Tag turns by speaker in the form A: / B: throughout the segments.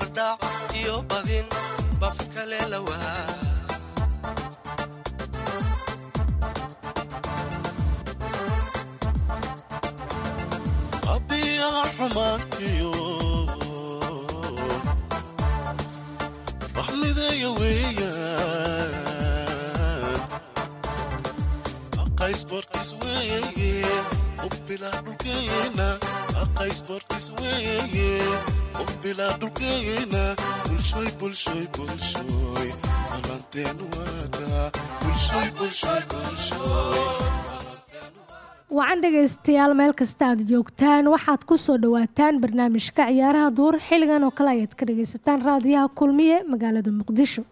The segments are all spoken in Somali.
A: barbardhac iyo badin bafi kale lawaa
B: abiyaa xumaantiyo waxmideeya weeyaan. Aqaysbortis weeye ubbilaa dhulkeena aqaysbortis weeye bulshoy
C: wacan dhegaystayaal meel kasta aad joogtaan waxaad ku soo dhowaataan barnaamijka ciyaaraha duur. Xilligan oo kale ayaad ka dhagaysataan raadiyaha kulmiye magaalada muqdisho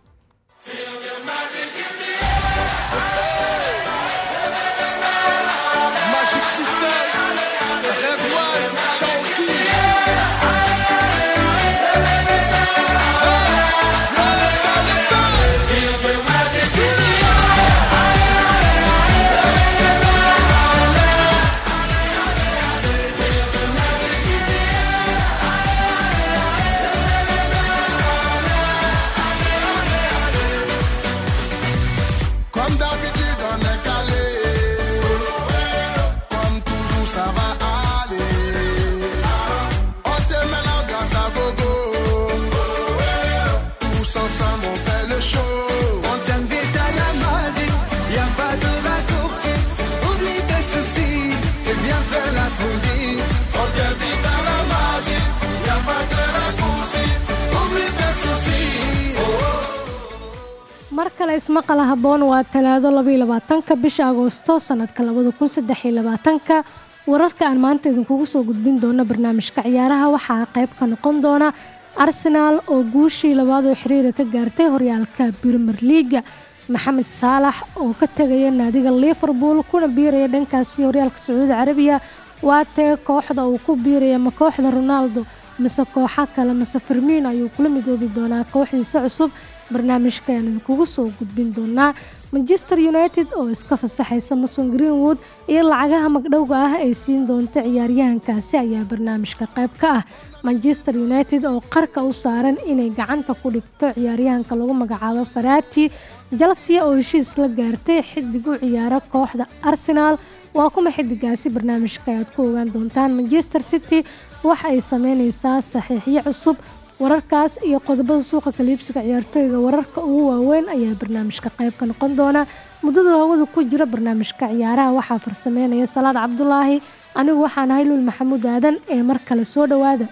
C: ismaqala habboon waa talaado labaatanka bisha agoosto sanadka labadakunsadeylabaatanka wararka aan maanta idinkugu soo gudbin doono barnaamijka ciyaaraha waxaa qayb ka noqon doona arsenaal oo guushii labaad oo xiriira ka gaartay horyaalka brimer liaga maxamed saalax oo ka tegaya naadiga liverpool kuna biiraya dhankaasi horyaalka sacuudi carabiya. Waa tee kooxda uu ku biiraya ma kooxda ronaldo mise kooxa kale mise firmiin ayuu kula midoobi doonaa kooxdiisa cusub barnaamijka ayaan idinkugu soo gudbin doonaa manchester united oo iska fasaxaysa mason greenwood iyo lacagaha magdhowga ah ay siin doonto ciyaaryahankaasi ayaa barnaamijka qayb ka ah manchester united oo qarka u saaran inay gacanta ku dhigto ciyaaryahanka lagu magacaabo farati chelsea oo heshiis la gaartay xidig u ciyaara kooxda arsenal. Waa kuma xidigaasi barnaamijka ayaad ku ogaan doontaan manchester city? Waxa ay sameyneysaa saxiixyo cusub wararkaas iyo qodobada suuqa kaliibsiga ciyaartooyga wararka ugu waaweyn ayaa barnaamijka qayb ka noqon doona. Muddada hawada ku jira barnaamijka ciyaaraha waxaa farsameynaya salaad cabdulaahi anigu waxaan ahay luul maxamuud aadan ee mar kale soo dhowaada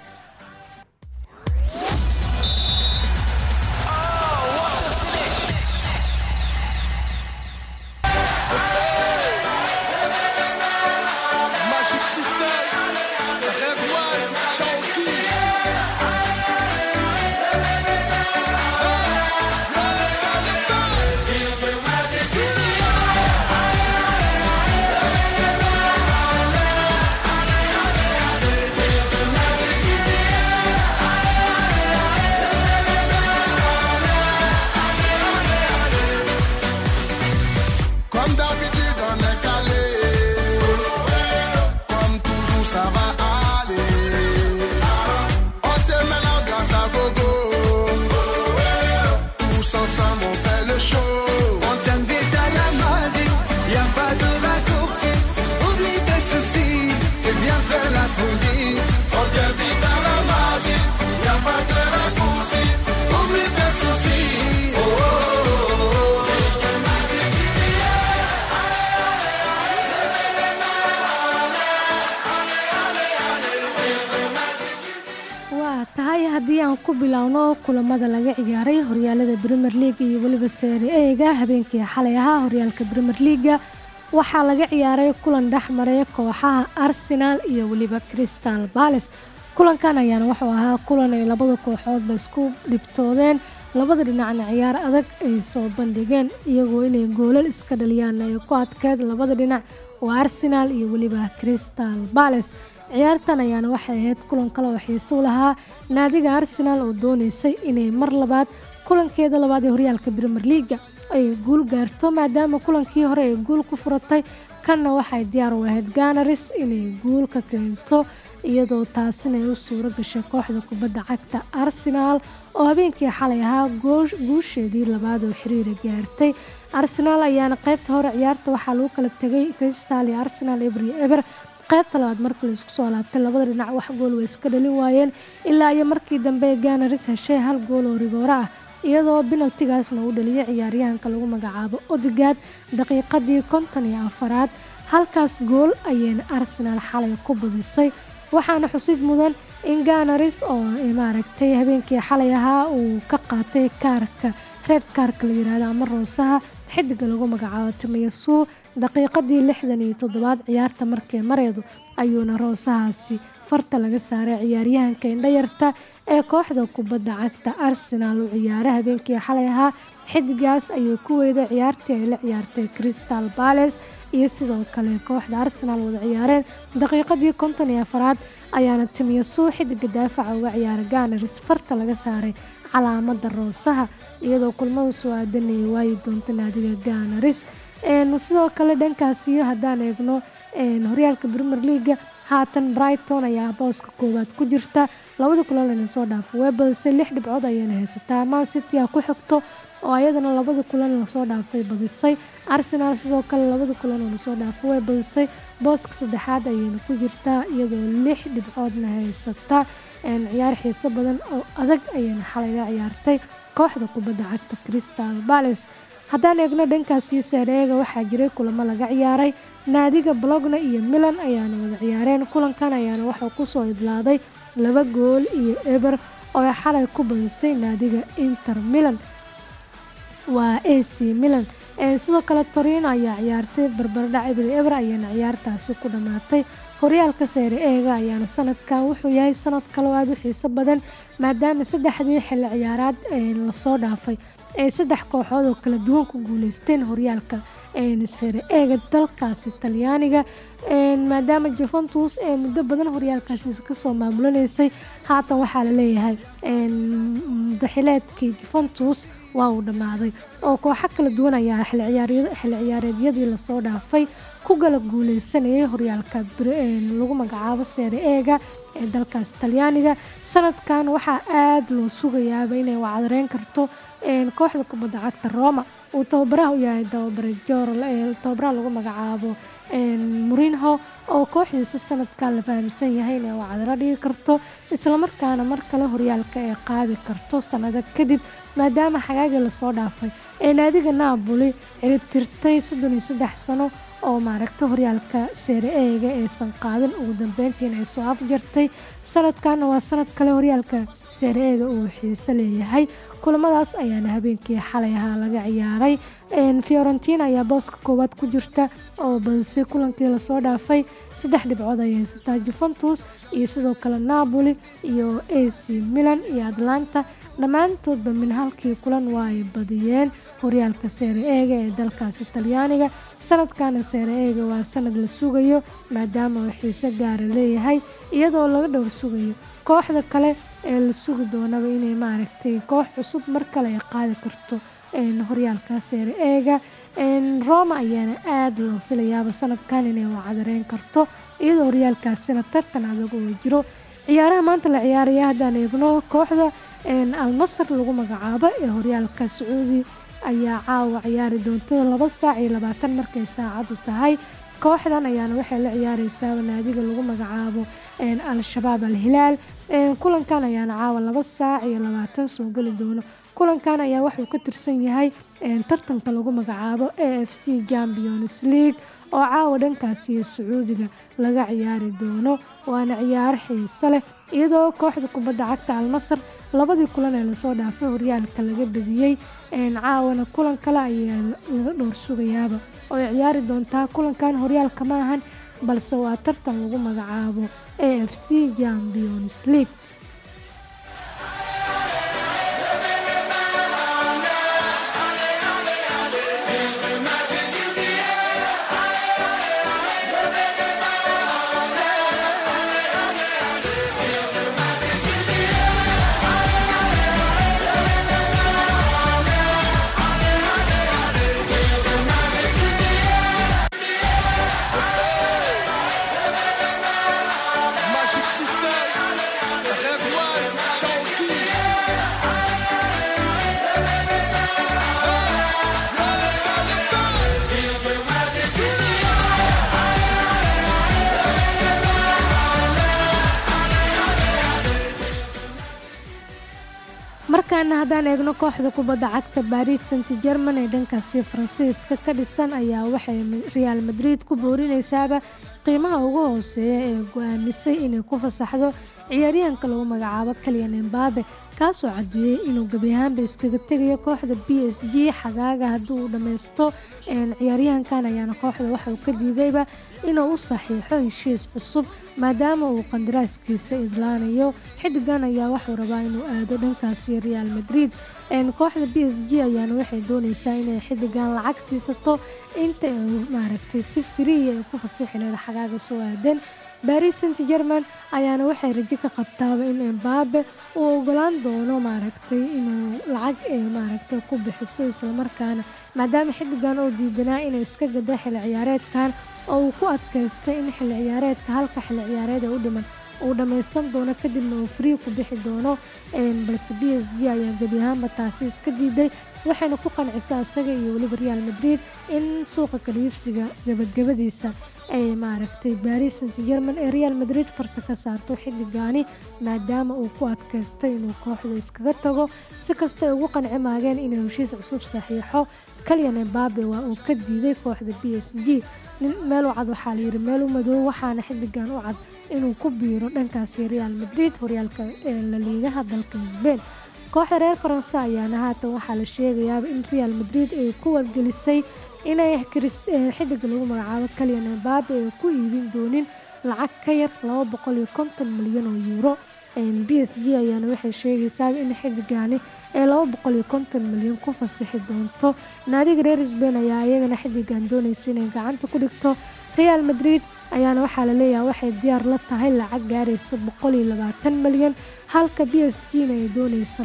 C: bilowno kulamada laga ciyaaray horyaalada brimer leaga iyo weliba seeri eega habeenkii xalay ahaa horyaalka brimer leaga waxaa laga ciyaaray kulan dhexmaray kooxaha arsenal iyo weliba crystal bales kulankan ayaana wuxuu ahaa kulan ay labada kooxoodba isku dhibtoodeen labada dhinacna ciyaar adag ay soo bandhigeen iyagoo inay goolal iska dhaliyaan ay ku adkeed labada dhinac waa arsenaal iyo weliba crystal bales ciyaartan ayaana waxay ahayd kulan kale oo xiiso u lahaa. Naadiga arsenaal oo dooneysay inay mar labaad kulankeeda labaad ee horyaalka brimer leaga ay guul gaarto maadaama kulankii hore ay guul ku furatay kanna waxay diyaar u ahayd ganaris inay guul ka keento iyadoo taasina ay u suuro gashay kooxda kubadda cagta arsenaal oo habeenkii xalay ahaa guusheedii labaad oo xiriira gaartay. Arsenaal ayaana qaybta hore ciyaarta waxaa lagu kala tegay crystal iyo arsenaal eber iyo eber qaybta labaad markii la isku soo laabtay labada dhinac wax gool way iska dhalin waayeen. Ilaa iyo markii dambe ganaris heshay hal gool oo rigooro ah iyadoo binaltigaasna uu dhaliyay ciyaaryahanka lagu magacaabo odegaad daqiiqadii konton iyo afaraad. Halkaas gool ayayna arsenaal xalay ku badisay waxaana xusid mudan in ganaris oo maaragtay habeenkii xalay ahaa uu ka qaatay kaarka reed kaarka la yiraahdo ama roosaha xidiga lagu magacaabo timayasuu daqiiqadii lixdan iyo toddobaad ciyaarta markii mareedu ayuuna roosahaasi farta laga saaray ciyaaryahanka indhayarta ee kooxda kubadda cagta arsenaal u ciyaara habeenkii xalay ahaa. Xidigaas ayay ku weyday ciyaartii ay la ciyaartay crystal bales iyo sidoo kale kooxda arsenaal wada ciyaareen. Daqiiqadii konton iyo afaraad ayaana timyasuu xidiga daafaca uga ciyaara ganaris farta laga saaray calaamada roosaha iyadoo kulmada soo aadanayay waayi doonta naadiga ganaris sidoo kale dhankaasi haddaan eegno horyaalka brimer leaga haatan brighton ayaa booska koowaad ku jirta. Labada kulan layna soo dhaafo way badisay lix dhibcood ayayna haysataa man city ku xigto oo ayadana labada kulan la soo dhaafay badisay. Arsenaal sidoo kale labada kulan oo la soo dhaafo way badisay booska saddexaad ayayna ku jirtaa iyadoo lix dhibcoodna haysata ciyaar xiiso badan oo adag ayayna xalayga ciyaartay kooxda kubadda cagta crystal bales haddaan eegno dhankaasi seereega waxaa jiray kulamo laga ciyaaray. Naadiga blogna iyo milan ayaana wada ciyaareen. Kulankan ayaana waxaa ku soo idlaaday laba gool iyo eber oo xalay ku badisay naadiga inter milan. Waa a c milan. Sidoo kale torino ayaa ciyaartay. Barbardhac eber eber ayaana ciyaartaasi ku dhammaatay horyaalka seere eega ayaana sanadkan wuxuu yahay sanad kaloo aada u xiiso badan maadaama saddexdii xilli ciyaaraad la soo dhaafay ay saddex kooxood oo kala duwan ku guuleysteen horyaalka sere eega dalkaasi talyaaniga. Maadaama juventus ee muddo badan horyaalkaasi ka soo maamulanaysay haatan waxaa la leeyahay daxileedkii juventus waa uu dhammaaday oo kooxo kala duwan ayaa xilli ciyaareedyadii la soo dhaafay ku gala guuleysanayay horyaalka lagu magacaabo seere eega ee dalkaas talyaaniga. Sanadkan waxaa aada loo sugayaaba inay wacdareyn karto kooxda kubadda cagta roma uu tababaraha u yahay tababare tababaraha lagu magacaabo murinho oo kooxdiisa sanadkan la fahamsan yahay inay wacdaro dhigi karto islamarkaana mar kale horyaalka ay qaadi karto sanado kadib maadaama xagaagii la soo dhaafay. Ee naadiga naaboli ciribtirtay soddon iyo saddex sano oo maaragta horyaalka seere eega aysan qaadin ugu dambeyntiina ay soo afjartay sanadkanna waa sanad kale horyaalka seere eega uu xiiso leeyahay. Kulamadaas ayaana habeenkii xalay ahaa laga ciyaaray. Fiorentina ayaa booska koowaad ku jirta oo badisay kulankii la soo dhaafay. Saddex dhibcood ay haysataa juventus iyo sidoo kale napoli iyo a c milan iyo atlanta dhammaantoodba min halkii kulan waa ay badiyeen. Horyaalka seere eega ee dalkaasi talyaaniga sanadkana seere eega waa sanad la sugayo maadaama uu xiise gaara leeyahay iyadoo laga dhowr sugayo kooxda kale ee la sugi doonaba inay maaragtay koox cusub mar kale ay qaadi karto horyaalka seere eega roma ayaana aada loo filayaaba sanadkan inay wacdareyn karto iyadoo horyaalkaasina tartan adag oo jiro. Ciyaaraha maanta la ciyaaraya haddaan eegno kooxda alnasar lagu magacaabo ee horyaalka sacuudi ayaa caawa ciyaari doontada laba saac iyo labaatan markay saacadu tahay. Kooxdan ayaana waxay la ciyaareysaa naadiga lagu magacaabo al-shabaab al-hilaal. Kulankan ayaana caawa laba saac iyo labaatan soo geli doono. Kulankan ayaa wuxuu ka tirsan yahay tartanka lagu magacaabo a f c champions league oo caawa dhankaasi sacuudiga laga ciyaari doono. Waana ciyaaro xiiso leh iyadoo kooxda kubadda cagta almasar labadii kulan ee la soo dhaafay horyaalka laga bediyey caawana kulan kale ayaa laga dhowr sugayaaba oo ay ciyaari doontaa kulankan horyaalka ma ahan balse waa tartan lagu magacaabo a f c champions league haddaan eegno kooxda kubadda cagta baris saint german ee dhankaasi faransiiska ka dhisan ayaa waxay real madrid ku boorinaysaaba qiimaha ugu hooseeya ee go'aamisay inay ku fasaxdo ciyaaryahanka lagu magacaabo kaliyan embabe kaasoo cadeeyey inuu gebi ahaanba iskaga tegayo kooxda b s g. Xagaaga haddii uu dhammaysto ciyaaryahankan ayaana kooxda waxauu ka diidayba inuu u saxiixo heshiis cusub maadaama uu qandaraaskiisa idlaanayo. Xidigan ayaa waxuu rabaa inuu aado dhankaasi real madrid. Kooxda b s g ayaana waxay dooneysaa inay xidigan lacag siisato inta ay maaragtay si firiya ay ku fasixi leeda xagaaga soo aadeen baris saint german ayaana waxay rajo ka qabtaaba in embabe uu ogolaan doono maaragtay inuu lacag ay maaragtay ku bixiso islamarkaana maadaama xidigan oo diidanaa inay iska gada xilli ciyaareedkan oo uu ku adkaystay in xilli ciyaareedka halka xilli ciyaareed ee u dhiman uu dhammaysan doono kadibna uu free ku bixi doono balse b s g ayaa gebi ahaanba taasi iska diiday waxayna ku qancisaa isaga iyo weliba real madrid in suuqa kaliibsiga gabagabadiisa ay maaragtay baris saint german ee real madrid farta ka saarto xidigaani maadaama uu ku adkaystay inuu kooxda iskaga tago. Si kastay ugu qanci maageen inuu heshiis cusub saxiixo kalyan embabe waa uu ka diiday kooxda b s g. Meel u cad waxaa layidhi meel u madow waxaana xidigan u cad inuu ku biiro dhankaasi real madrid horyaalka laliigaha dalka sbain kooxda reer faranse ayaana haatan waxaa la sheegayaaba in real madrid ay ku wargelisay inay xidiga lagu magacaabo kalyan embabe ay ku iibin doonin lacag ka yar milyan oo yuuro b s g ayaana waxay sheegaysaa in xidigani ee milyan ku fasixi doonto. Naadiga reer sbain ayaa iyagana xidigan doonaysa inay gacanta ku dhigto real madrid ayaana waxaa la leeyahay waxay diyaar la tahay lacag gaaraysa milyan halka b s g na ay doonayso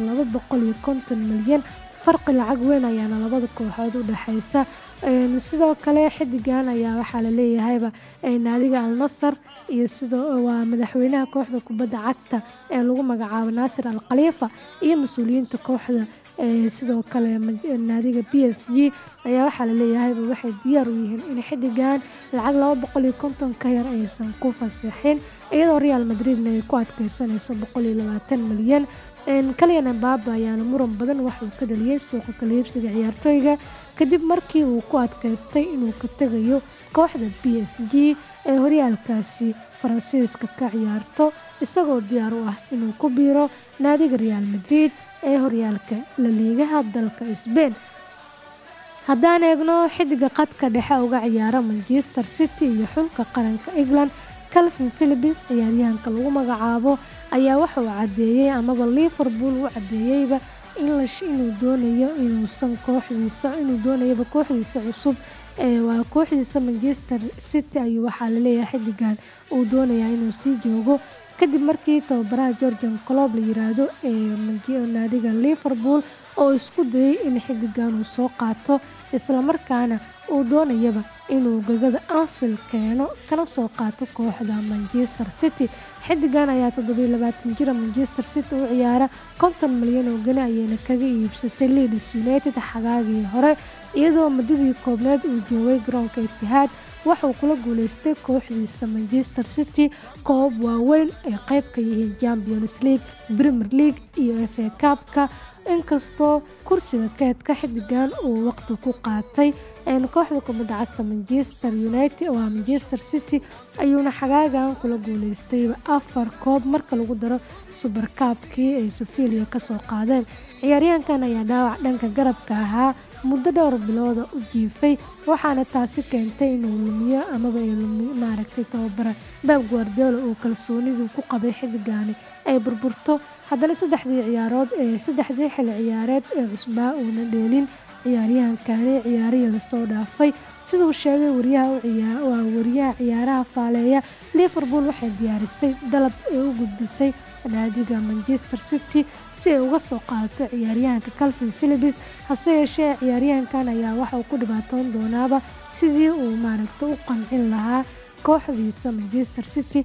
C: milyan. Farqi lacag weyn ayaana labada kooxood u dhexaysa sidoo kale xidigan ayaa waxaa laleeyahayba naadiga al nasar iyo sidoo waa madaxweynaha kooxda kubadda cagta ee lagu magacaabo naasir al khaliifa iyo mas'uuliyiinta kooxda sidoo kale naadiga b s g ayaa waxaa laleeyahayba waxay diyaar u yihiin in xidigan lacag ka yar aysan ku fasixin iyadoo real madridna ay ku adkeysanayso milyan. Kalyan embabe ayaana muran badan waxuu ka dhaliyey suuqa kaliibsiga ciyaartooyga kadib markii uu ku adkaystay inuu ka tegayo kooxda b s g ee horyaalkaasi faransiiska ka ciyaarto isagoo diyaar u ah inuu ku biiro naadiga real madrid ee horyaalka laliigaha dalka sbain haddaan eegno xidiga qadka dhexe uga ciyaara manchester city iyo xulka qaranka england calvin philibins ciyaaryahanka lagu magacaabo ayaa waxauu cadeeyey amaba liverpool u cadeeyeyba inuu doonayo inuusan kooxdiisa inuu doonayaba kooxdiisa cusub waa kooxdiisa manchester city ayuu waxaa la leeyahay xidigan uu doonayaa inuu sii joogo kadib markii tababaraha georgian colob la yiraahdo ee naadiga liverpool oo isku dayay in xidigan uu soo qaato islamarkaana uu doonayaba inuu gagada anfield keeno kana soo qaato kooxda manchester city. Xidigan ayaa jira manchester city u ciyaara konton milyan oo gani ayayna kaga iibsatay leeds united xagaagii hore iyadoo muddadii koobneed uu joogay garoonka itihaad waxauu kula guuleystay kooxdiisa manchester city koob waaweyn ay qayb ka yihiin champions league premier league iyo f a kabka inkastoo kursiga keedka xidigan uu waqti ku qaatay kooxda kubadda cagta manchester united waa manchester city ayuuna xagaagan kula guuleystayba afar koob marka lagu daro subarkaabkii ay sevilia ka soo qaadeen. Ciyaaryahankan ayaa dhaawac dhanka garabka ahaa muddo dhowr bilooda u jiifay waxaana taasi keentay inuu lumiyo amaba maaragtay tababara baab guardiola uu kalsoonidii ku qabay xidigani ay burburto haddana saddexdii ciyaarood ee saddexdii xili ciyaareed ee cusbaa uuna dheelin ciyaaryahankani ciyaarihii la soo dhaafay. Siduu sheegay waryaha waa wariyaha ciyaaraha faaleeya. Liverpool waxay diyaarisay dalab ee u gudbisay naadiga manchester city si ay uga soo qaadato ciyaaryahanka calvin philibis hase yeeshee ciyaaryahankan ayaa waxauu ku dhibaatoon doonaaba sidii uu maaragta u qancin lahaa kooxdiisa manchester city.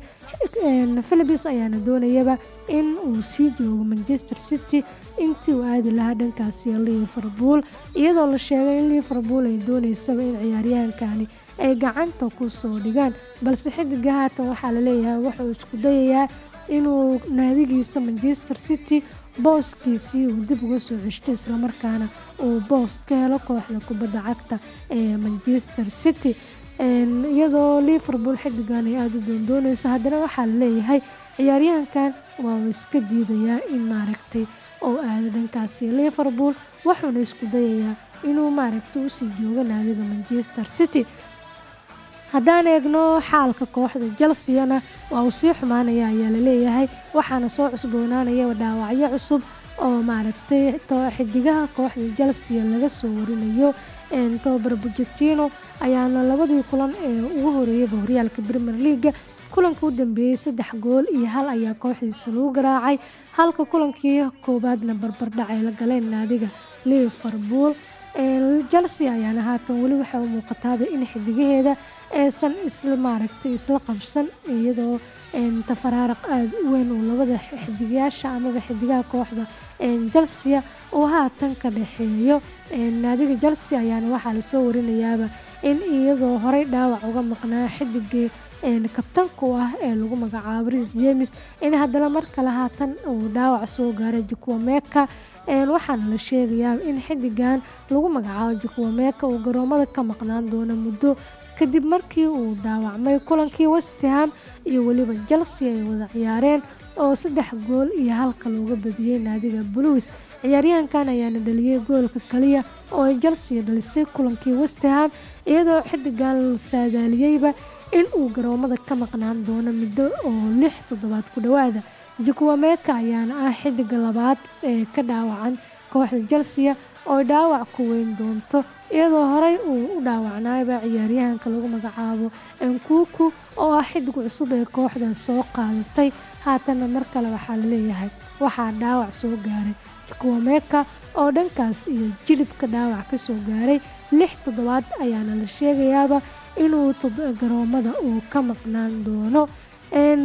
C: Philibis ayaana doonayaba in uu sii joogo manchester city intii uu aadi lahaa dhankaasi liverpool iyadoo la sheegay in liverpool ay dooneysaba in ciyaaryahankani ay gacanta ku soo dhigaan. Balse xidiga haatan waxaa la leeyahay wuxuu isku dayayaa inuu naadigiisa manchester city booskiisii uu dib uga soo ceshtay islamarkaana uu boos ka helo kooxda kubadda cagta ee manchester city. Iyadoo liverpool xidigan ay aada u doondooneyso haddana waxaa la leeyahay ciyaaryahankan waa uu iska diidayaa in maaragtay oo aada dhankaasi. Liverpool wuxuuna isku dayayaa inuu maaragtay u sii joogo naadiga manchester city haddaan eegno xaalka kooxda chelseana waa uu sii xumaanaya ayaa la leeyahay waxaana soo cusboonaanaya dhaawacyo cusub oo maaragtay xidigaha kooxda chelsea laga soo warinayo. Tobar bujetino ayaana labadii kulan ee ugu horeeyaba horyaalka premier leaga kulanka u dambeeyey saddex gool iyo hal ayaa kooxdiisa lagu garaacay. Halka kulankii koowaadna barbardhac ay la galeen naadiga liverpool. Chelsea ayaana haatan weli waxay u muuqataaba in xidigaheeda aysan isla maaragtay isla qabsan iyadoo tafaraaraq aada u weyn uu labada xidigayaasha amaba xidigaha kooxda chelsea uu haatan ka dhexeeyo. Naadiga chelsea ayaana waxaa la soo warinayaaba in iyadoo horey dhaawac uga maqnaa xidigii kabtanka u ah ee lagu magacaabo ris james in haddana mar kale haatan uu dhaawac soo gaaray jikuwameka waxaana la sheegayaa in xidigan lagu magacaabo jikuwameka uu garoomada ka maqnaan doono muddo kadib markii uu dhaawacmay kulankii westham iyo weliba chelsea ay wada ciyaareen oo saddex gool iyo halka looga badiyey naadiga bluis ciyaaryahankan ayaana dhaliyey goolka kaliya oo ay chelsea dhalisay kulankii westham iyadoo xidigan la saadaaliyeyba in uu garoomada ka maqnaan doono muddo oo lix toddobaad ku dhowaada. Jikuwameka ayaana ah xidiga labaad ee ka dhaawacan kooxda chelsea oo dhaawac ku weyn doonto iyadoo horey uu u dhaawacnaayba ciyaaryahanka lagu magacaabo enkuku oo ah xidig cusub ee kooxdan soo qaadatay. Haatanna mar kale waxaa la leeyahay waxaa dhaawac soo gaaray jikuwameka oo dhankaas iyo jilibka dhaawac ka soo gaaray lix toddobaad ayaana la sheegayaaba inuu garoomada uu ka maqnaan doono.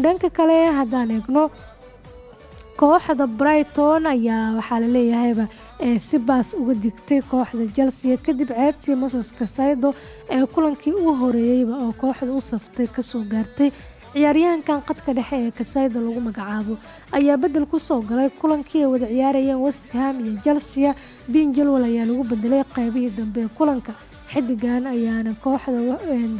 C: Dhanka kale haddaan eegno kooxda brighton ayaa waxaa laleeyahayba si baas uga digtay kooxda chelsea kadib ceebtii moses kasaydo ee kulankii u horeeyeyba oo kooxda u saftay ka soo gaartay ciyaaryahankan qadka dhexe ee kasaydo lagu magacaabo ayaa bedel ku soo galay kulankii ay wada ciyaarayeen westham iyo chelsea. Bin jalwal ayaa lagu bedelay qeybihii dambe ee kulanka xidigan ayaana kooxda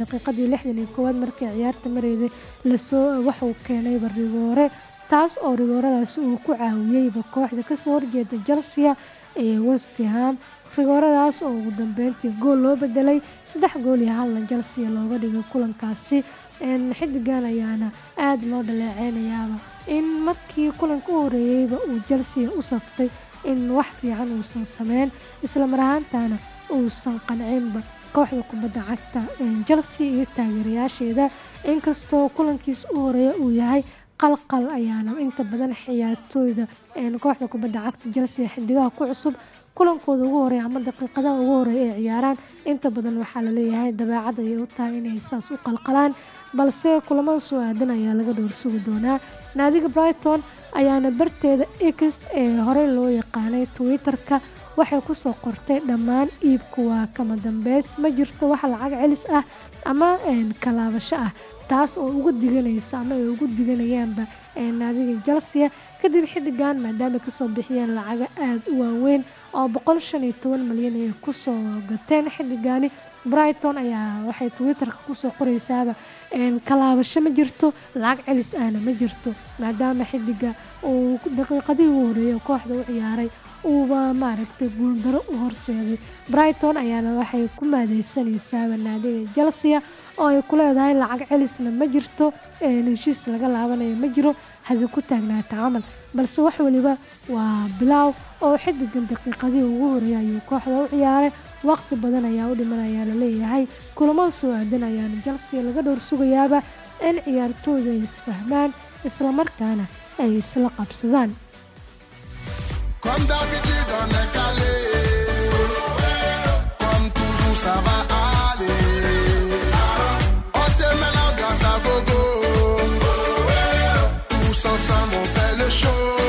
C: daqiiqadii lixdan iyo koowaad markii ciyaarta mareyday la soo waxuu keenayba rigoore taas oo rigooradaasi uu ku caawiyeyba kooxda ka soo horjeeda chelsea ee westham rigooradaas oo ugu dambeyntii gool loo bedelay saddex gool iyo halna chelsea looga dhigay kulankaasi. Xidigan ayaana aada loo dhaleeceynayaaba. In markii kulanka u horeeyeyba uu chelsea u saftay in wax fiican uusan sameyn isla mar ahaantana uusan qancinba kooxda kubadda cagta chelsea iyo taageerayaasheeda. Inkastoo kulankiis u horreeya uu yahay qalqal ayaana inta badan ciyaartooyda kooxda kubadda cagta chelsea xidigaha ku cusub kulankooda ugu horreeya ama daqiiqadaha ugu horreeya ay ciyaaraan. Inta badan waxaa la leeyahay dabeecad ayay u tahay inay saas u qalqalaan balse kulamada soo aadan ayaa laga dhowr sugi doonaa. Naadiga brighton ayaana barteeda x ee horey loo yaqaanay twitter-ka waxay ku soo qortay dhammaan iibku waa kama dambeys ma jirto wax lacag celis ah ama kalaabasho ah taas oo uga diganayso ama ay ugu diganayaanba naadiga chelsea kadib xidigan maadaama ka soo bixiyeen lacaga aada u waaweyn oo boqol shan iyo toban malyan ay ku soo gateen xidigani brighton ayaa waxay twitterka ku soo qoreysaaba kalaabasho ma jirto lacag celis ahna ma jirto. Maadaama xidiga uu daqiiqadihii u horeeyay kooxda u ciyaaray uuba maaragtay guuldaro u horseeday. Brighton ayaana waxay ku maadeysanaysaaba naadiga chelsea oo ay ku leedahay lacag celisna ma jirto heshiis laga laabanayo ma jiro hadi ku taagnaata camal. Balse wax weliba waa bilaaw oo xidigan daqiiqadihii ugu horeeyay ayuu kooxda u ciyaaray. Waqti badan ayaa u dhiman ayaa la leeyahay kulamada soo aadan ayaana chelsea laga dhowr sugayaaba in ciyaartooyda ay isfahmaan islamarkaana ay isla qabsadaan
D: Ensemble, on fait le show.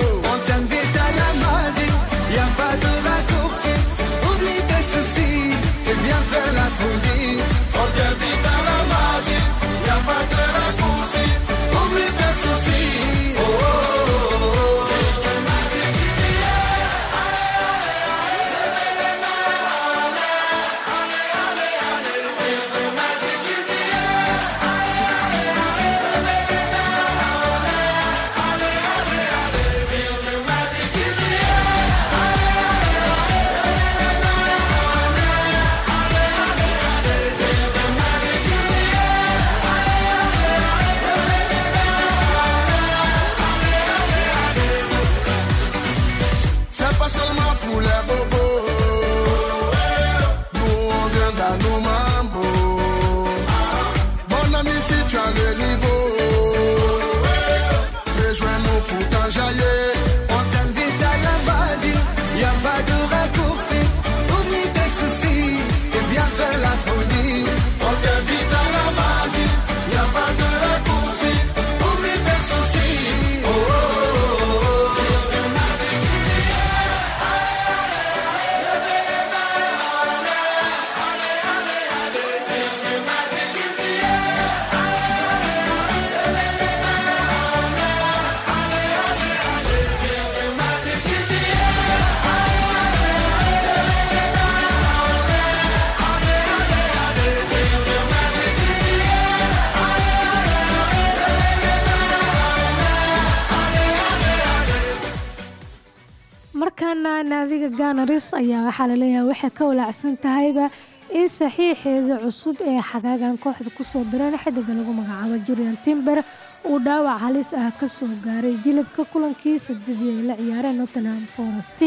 C: Naadiga ganaris ayaa waxaa la leeyahay waxay ka walaacsan tahayba in saxiixeeda cusub ee xagaagan kooxda ku soo direen xidiga lagu magacaabo jurian timber uu dhaawac halis ah ka soo gaaray jilibka kulankii sabdidii ay la ciyaareen nottingham forest.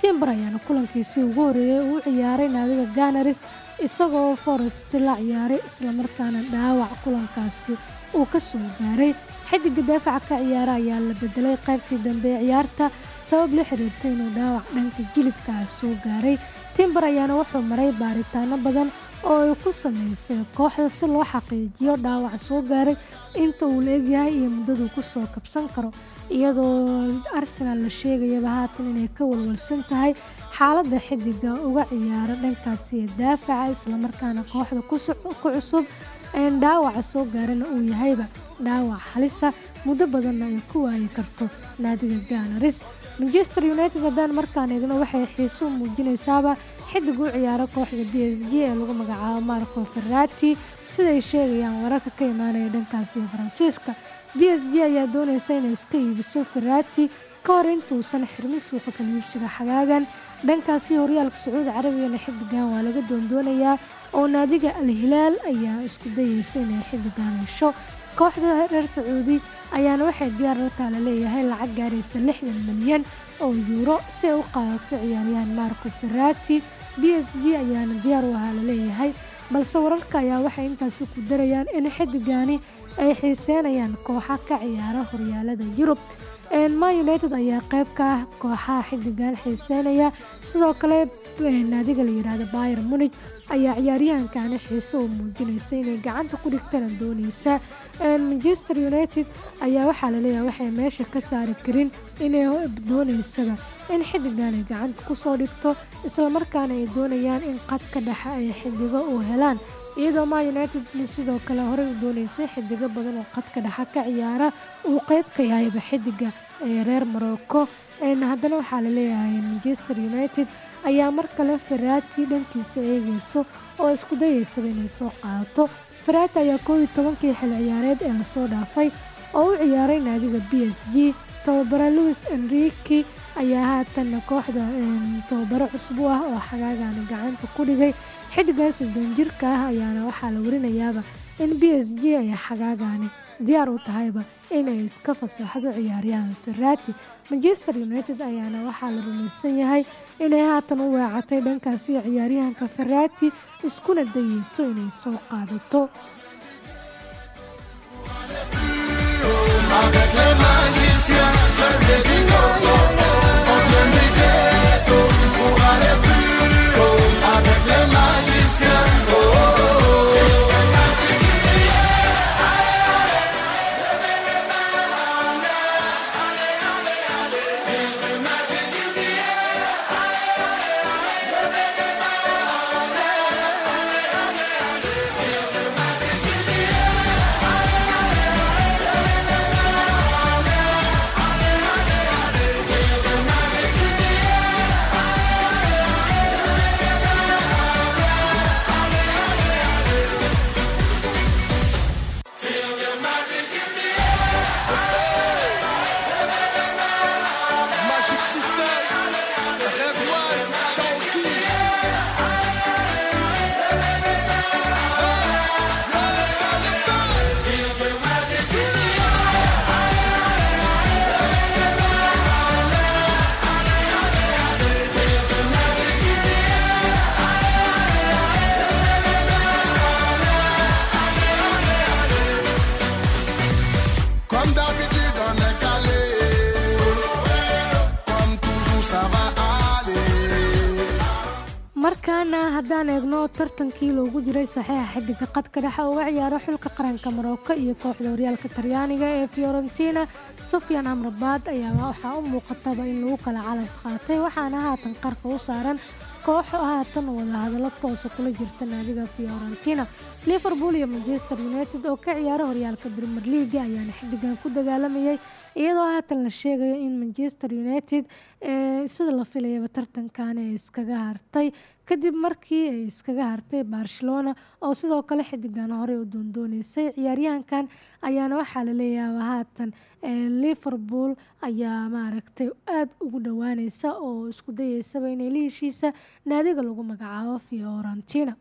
C: Timber ayaana kulankiisii ugu horeeyay uu ciyaaray naadiga ganaris isagoo forest la ciyaaray islamarkaana dhaawac kulankaasi uu ka soo gaaray. Xidiga daafaca ka ciyaara ayaa la bedelay qaybtii dambe ee ciyaarta sabab la xiriirta inuu dhaawac dhanka jilibkaa soo gaaray. Timber ayaana wuxuu maray baaritaano badan oo ay ku sameysay kooxda si loo xaqiijiyo dhaawac soo gaaray. Inta uu la egyahay iyo muddaduu ku soo kabsan karo iyadoo arsenal la sheegayaba haatan inay ka walwalsan tahay xaaladda xidiga uga ciyaara dhankaasi ee daafaca islamarkaana kooxda ku cusub dhaawaca soo gaarana uu yahayba. Dhaawac halisa muddo badanna ay ku waayi karto naadiga ganaris manchester united haddaan markaan eegno waxay xiiso muujinaysaaba xidig u ciyaaro kooxda b s g ee lagu magacaabo marco ferrati siday sheegayaan wararka ka imaanaya dhankaasi faransiiska b s g ayaa doonaysa inay iska iibiso ferrati ka hor intuusan xirmin suuqa kaliibsiga xagaagan. Dhankaasi horyaalka sacuudi carabigana xidigan waa laga doondoonayaa oo naadiga al-hilaal ayaa isku dayeysa inay xidigan hesho kooxda reer sacuudi ayaana waxay diyaar la taala leeyahay lacag gaaraysa lixdan milyan oo yuuro si ay u qaadato ciyaaryahan marco ferrati. B s g ayaana diyaar u ahaa la leeyahay balse wararka ayaa waxay intaasi ku darayaan in xidigani ay xiiseynayaan kooxa ka ciyaara horyaalada yurub. Man united ayaa qayb ka ah kooxaha xidigan xiiseynaya. Sidoo kale naadiga la yiraahdo bayer munig ayaa ciyaaryahankani xiise u muujinaysa inay gacanta ku dhigtana dooneysa manchester united ayaa waxaa la leeyahay waxay meesha ka saari karin inay dooneysaba in xidigan ay gacanta ku soo dhigto islamarkaana ay doonayaan in qadka dhexe ay xidigo u helaan. Iyadoo ma united sidoo kale horey u dooneysay xidigo badan oo qadka dhexe ka ciyaara uu qeyb ka yahayba xidiga ee reer morocco haddana waxaa la leeyahay manchester united ayaa mar kale ferrati dhankiisa eegeyso oo isku dayeysaba inay soo qaadato ferrati ayaa koob iyo tobankii xil ciyaareed ee la soo dhaafay oo u ciyaaray naadiga b s g. Tababare louis enrique ayaa haatanna kooxda tababaro cusub ah oo xagaagani gacanta ku dhigay. Xidigan soddon jirka ah ayaana waxaa la warinayaaba in b s g ay xagaagani diyaar u tahayba inay iska fasaxdo ciyaaryahan ferrati manchester united ayaana waxaa la rumaysan yahay inay haatan u weecatay dhankaasi ciyaaryahanka ferrati iskuna dayeyso inay soo qaadato markaana haddaan eegno tartankii loogu jiray saxiixa xidiga qadka dhexe uga ciyaaro xulka qaranka marocco iyo kooxda horyaalka talyaaniga ee fiorentina sufyan amrabaad ayaa waxaa u muuqataba in lagu kala calaf qaatay waxaana haatan qarka u saaran kooxo haatan wadahadallo toosa kula jirta naadiga fiorentina. Liverpool iyo manchester united oo ka ciyaara horyaalka premier leaga ayaana xidigan ku dagaalamayay iyadoo haatan la sheegayo in manchester united sida la filayaba tartankan ay iskaga hartay. Kadib markii ay iskaga hartay barcelona oo sidoo kale xidigan horey u doondooneysay ciyaaryahankan ayaana waxaa la leeyaaba haatan liverpool ayaa maaragtay aada ugu dhowaaneysa oo isku dayeysaba inay la naadiga lagu magacaabo fiorentina